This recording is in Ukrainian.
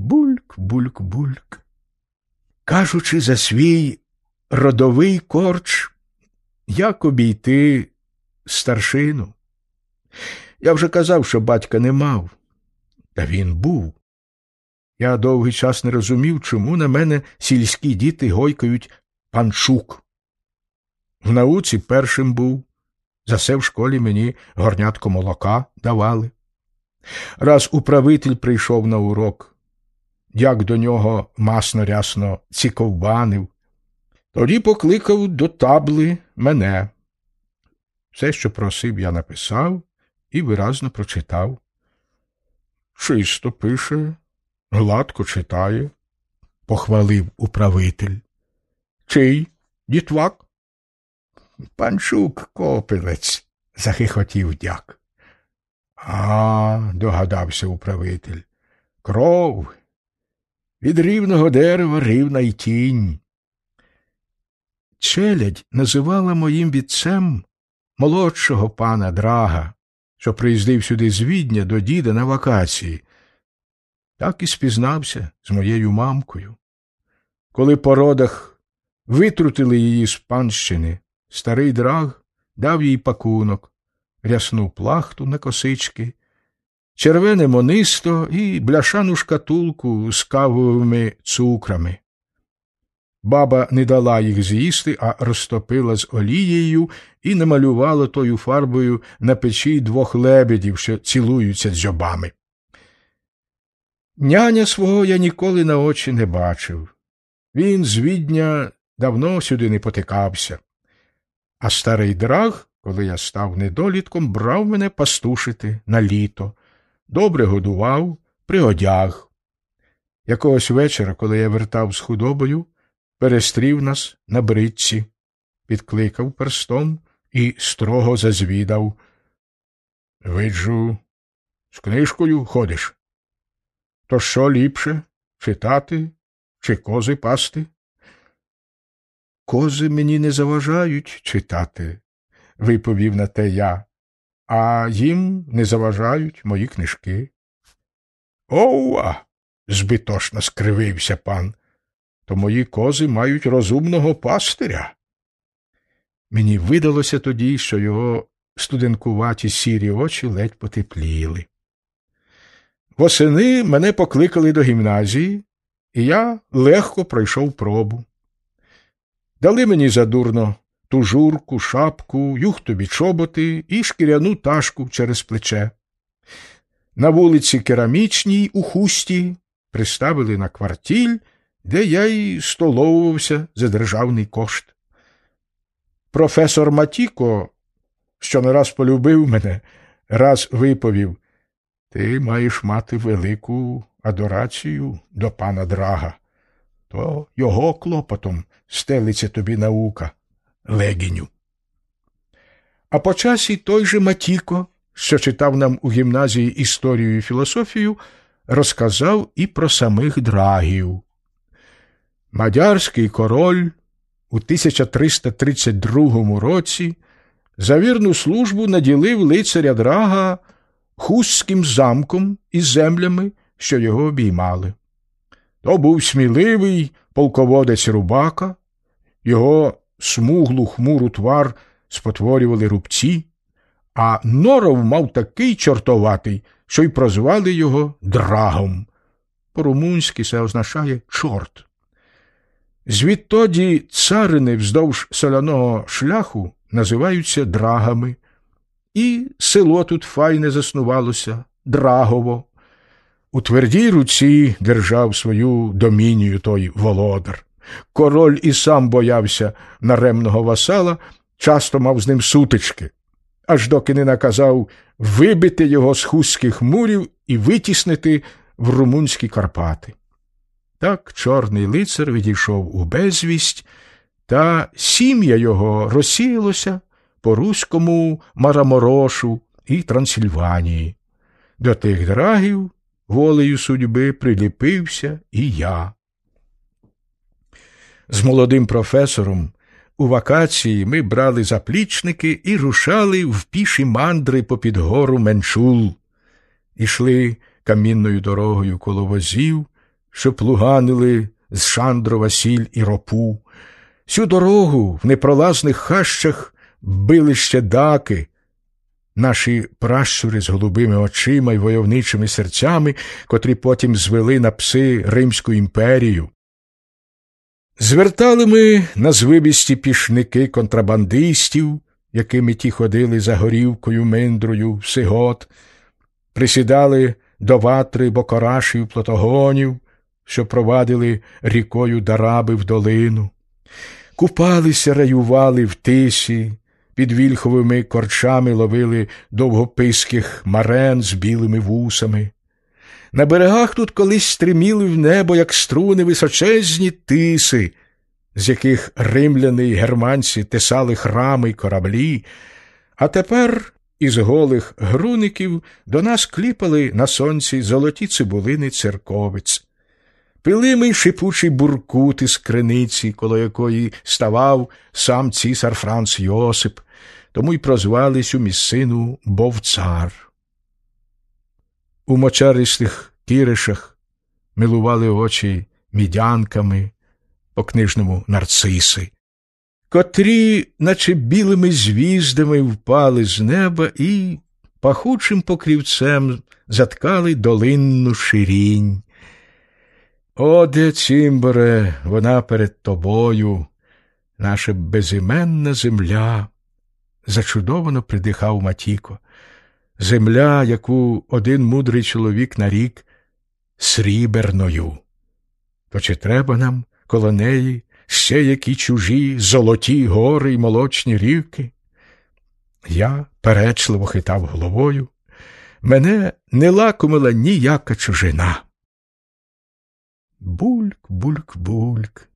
Бульк, бульк, бульк. Кажучи за свій родовий корч, як обійти старшину. Я вже казав, що батька не мав, та він був. Я довгий час не розумів, чому на мене сільські діти гойкають панчук. В науці першим був, за це в школі мені горнятко молока давали. Раз управитель прийшов на урок, як до нього масно рясно ціковбанив, тоді покликав до табли мене. Все, що просив, я написав і виразно прочитав. Чисто пише, гладко читає, похвалив управитель. Чий дітвак? Панчук копилець, захихотів дяк. А, догадався управитель. Кров. Від рівного дерева рівна й тінь. Челядь називала моїм вітцем молодшого пана Драга, що приїздив сюди з Відня до діда на вакації. Так і спізнався з моєю мамкою. Коли по родах витрутили її з панщини, старий драг дав їй пакунок, рясну плахту на косички, червене монисто і бляшану шкатулку з кавовими цукрами. Баба не дала їх з'їсти, а розтопила з олією і намалювала тою фарбою на печі двох лебедів, що цілуються дзьобами. Няня свого я ніколи на очі не бачив. Він з відня давно сюди не потикався. А старий драг, коли я став недолітком, брав мене пастушити на літо, добре годував, приодяг. Якогось вечора, коли я вертав з худобою, перестрів нас на бричці, підкликав перстом і строго зазвідав. Виджу, з книжкою ходиш. То що ліпше читати чи кози пасти? Кози мені не заважають читати, виповів на те я, а їм не заважають мої книжки. Оуа. збитошно скривився пан. То мої кози мають розумного пастиря. Мені видалося тоді, що його студенкуваті сірі очі ледь потепліли. Восени мене покликали до гімназії, і я легко пройшов пробу. Дали мені задурно тужурку, шапку, юхтові чоботи і шкіряну ташку через плече. На вулиці Керамічній у хусті приставили на квартіль, де я й столовувався за державний кошт. Професор Матіко, що не раз полюбив мене, раз виповів Ти маєш мати велику адорацію до пана Драга. То його клопотом стелиться тобі наука, легіню. А по часі той же Матіко, що читав нам у гімназії історію і філософію, розказав і про самих драгів. Мадярський король у 1332 році за вірну службу наділив лицаря драга хустським замком і землями, що його обіймали. То був сміливий полководець рубака, його смуглу хмуру твар спотворювали рубці, а норов мав такий чортоватий, що й прозвали його драгом. По-румунськи це означає чорт. Звідтоді царини вздовж соляного шляху називаються драгами, і село тут файне заснувалося Драгово. У твердій руці держав свою домінію той володар. Король і сам боявся наремного васала, часто мав з ним сутички, аж доки не наказав вибити його з хустських мурів і витіснити в румунські Карпати. Так чорний лицар відійшов у безвість, та сім'я його розсіялося по руському Мараморошу і Трансильванії. До тих драгів волею судьби приліпився і я. З молодим професором у вакації ми брали заплічники і рушали в піші мандри попід гору Менчул, ішли камінною дорогою коло возів, що плуганили з Шандрова сіль і ропу. Всю дорогу в непролазних хащах били ще даки, наші пращури з голубими очима й войовничими серцями, котрі потім звели на пси Римську імперію. Звертали ми на звибісті пішники контрабандистів, якими ті ходили за горівкою, миндрою, всигот, присідали до ватри бокорашів плотогонів, що провадили рікою дараби в долину, купалися, раювали в тисі, під вільховими корчами ловили довгописких марен з білими вусами. На берегах тут колись стриміли в небо, як струни височезні тиси, з яких римляни й германці тесали храми й кораблі, а тепер із голих груників до нас кліпали на сонці золоті цибулини церковиць. Пили ми шипучий буркут із криниці, коло якої ставав сам цісар Франц Йосип, тому й прозвали цю місцину Бовцар. У мочаристих кіришах милували очі мідянками, по книжному нарциси, котрі, наче білими звіздами, впали з неба і пахучим покрівцем заткали долинну ширінь. О, де, Цімборе, вона перед тобою, наша безіменна земля, зачудовано придихав Матіко, земля, яку один мудрий чоловік нарік сріберною. То чи треба нам коло неї ще які чужі золоті гори й молочні рівки? Я перечливо хитав головою. Мене не лакомила ніяка чужина. Бульк, бульк, бульк.